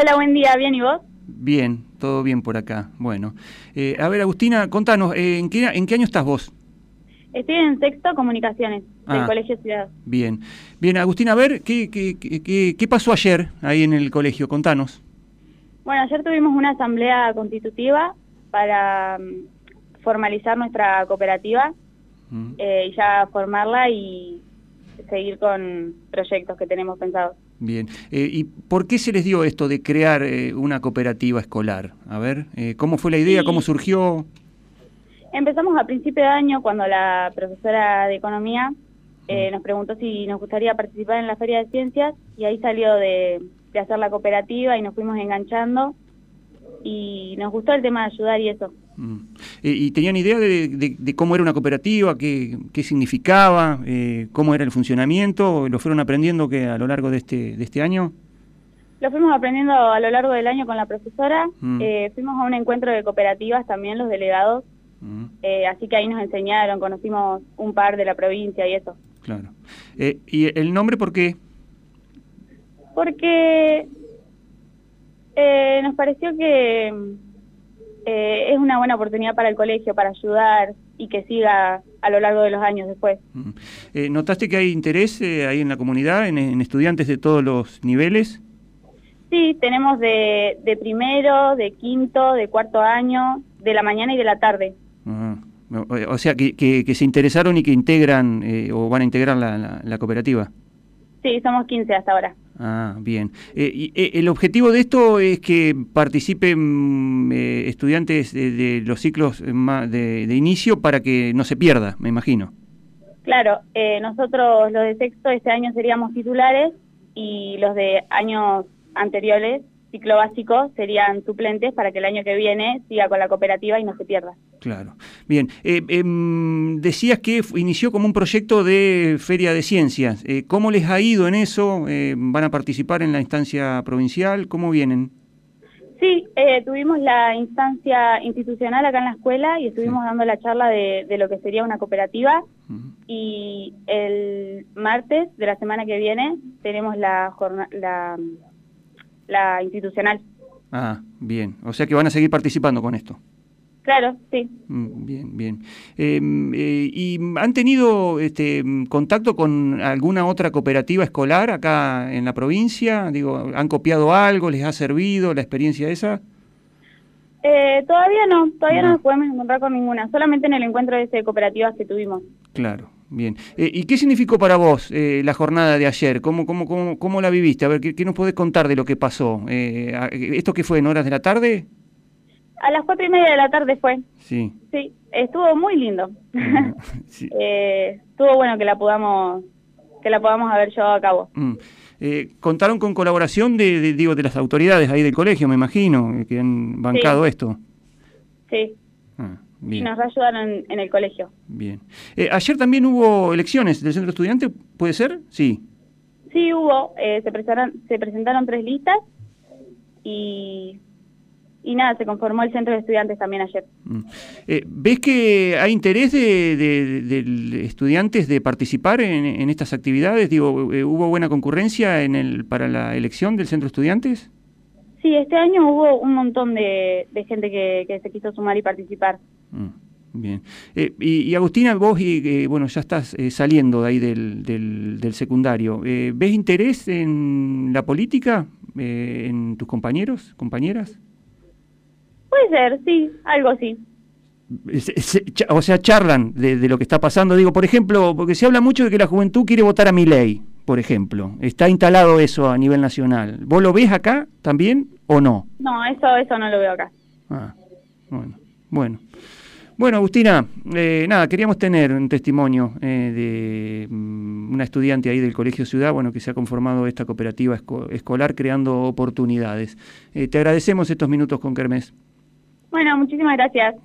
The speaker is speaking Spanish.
Hola, buen día, ¿bien y vos? Bien, todo bien por acá. Bueno, eh, a ver, Agustina, contanos, eh, ¿en, qué, ¿en qué año estás vos? Estoy en sexto comunicaciones del Ah. Colegio Ciudad. Bien. Bien, Agustina, a ver, ¿qué, qué, qué, qué pasó ayer ahí en el colegio? Contanos. Bueno, ayer tuvimos una asamblea constitutiva para mm, formalizar nuestra cooperativa eh, y ya formarla y seguir con proyectos que tenemos pensados. Bien. Eh, ¿Y por qué se les dio esto de crear eh, una cooperativa escolar? A ver, eh, ¿cómo fue la idea? Sí. ¿Cómo surgió? Empezamos a principio de año cuando la profesora de Economía eh, nos preguntó si nos gustaría participar en la Feria de Ciencias y ahí salió de, de hacer la cooperativa y nos fuimos enganchando y nos gustó el tema de ayudar y eso. Mm. Eh, ¿Y tenían idea de, de- de cómo era una cooperativa, qué, qué significaba, eh, cómo era el funcionamiento? ¿Lo fueron aprendiendo que a lo largo de este, de este año? Lo fuimos aprendiendo a lo largo del año con la profesora. Mm. Eh, fuimos a un encuentro de cooperativas también, los delegados. Mm, eh, así que ahí nos enseñaron, conocimos un par de la provincia y eso. claro. ¿Y el nombre por qué? Porque eh, nos pareció que eh, es una buena oportunidad para el colegio, para ayudar y que siga a lo largo de los años después. Mm. Eh, ¿Notaste que hay interés eh, ahí en la comunidad, en, en estudiantes de todos los niveles? Sí, tenemos de, de primero, de quinto, de cuarto año, de la mañana y de la tarde. Ah, o sea, que, que- que se interesaron y que integran o van a integrar la, la- la cooperativa. Sí, somos 15 hasta ahora. Ah, bien. Eh, y, eh, el objetivo de esto es que participen mm, eh, estudiantes de, de los ciclos eh, de, de inicio para que no se pierda, me imagino. Claro, eh, nosotros los de sexto este año seríamos titulares y los de años anteriores, ciclo básico, serían suplentes para que el año que viene siga con la cooperativa y no se pierda. Claro. Bien. Eh, em, decías que inició como un proyecto de feria de ciencias. Eh, ¿Cómo les ha ido en eso? Eh, ¿Van a participar en la instancia provincial? ¿Cómo vienen? Sí, eh, tuvimos la instancia institucional acá en la escuela y estuvimos Sí. dando la charla de, de lo que sería una cooperativa y el martes de la semana que viene tenemos la, la, la institucional. Ah, bien. O sea que van a seguir participando con esto. Claro, sí. Mm, Bien, bien. Eh, eh, ¿Y han tenido este, contacto con alguna otra cooperativa escolar acá en la provincia? Digo, ¿han copiado algo? ¿Les ha servido la experiencia esa? Eh, todavía no, todavía no No. nos podemos encontrar con ninguna, solamente en el encuentro de ese cooperativas que tuvimos. Claro, bien. Eh, ¿Y qué significó para vos eh, la jornada de ayer? ¿Cómo, cómo, cómo, cómo la viviste? A ver, ¿qué, qué nos podés contar de lo que pasó? ¿Esto qué fue en horas de la tarde? A las cuatro y media de la tarde fue, Sí. sí, estuvo muy lindo. Sí. eh, estuvo bueno que la podamos, que la podamos haber llevado a cabo. Mm. Eh, contaron con colaboración de, de- digo, de las autoridades ahí del colegio, me imagino, eh, que han bancado esto. Sí, Ah, bien, nos ayudaron en, en el colegio. bien. Eh, ayer también hubo elecciones del centro estudiante, ¿puede ser? Sí. Sí, hubo, eh, se, presentaron, se presentaron tres listas y, y nada, se conformó el centro de estudiantes también ayer. Mm. Eh, ¿Ves que hay interés de, de- de- de estudiantes de participar en, en estas actividades? Digo, eh, ¿hubo buena concurrencia en el, para la elección del centro de estudiantes? Sí, este año hubo un montón de, de gente que, que se quiso sumar y participar. Mm, Bien. Eh, y, y Agustina, vos, y, bueno, ya estás saliendo de ahí del, del, del secundario. ¿Ves interés en la política, en tus compañeros, compañeras? Puede ser, sí, algo sí. Se- se- cha- o sea, charlan de, de lo que está pasando. Digo, por ejemplo, porque se habla mucho de que la juventud quiere votar a mi ley, por ejemplo. Está instalado eso a nivel nacional. ¿Vos lo ves acá también o no? No, eso, eso no lo veo acá. Ah, bueno, bueno. Bueno, Agustina, eh, nada, queríamos tener un testimonio eh, de mm, una estudiante ahí del Colegio Ciudad, bueno, que se ha conformado esta cooperativa esco- escolar creando oportunidades. Eh, te agradecemos estos minutos con Kermés. Bueno, muchísimas gracias.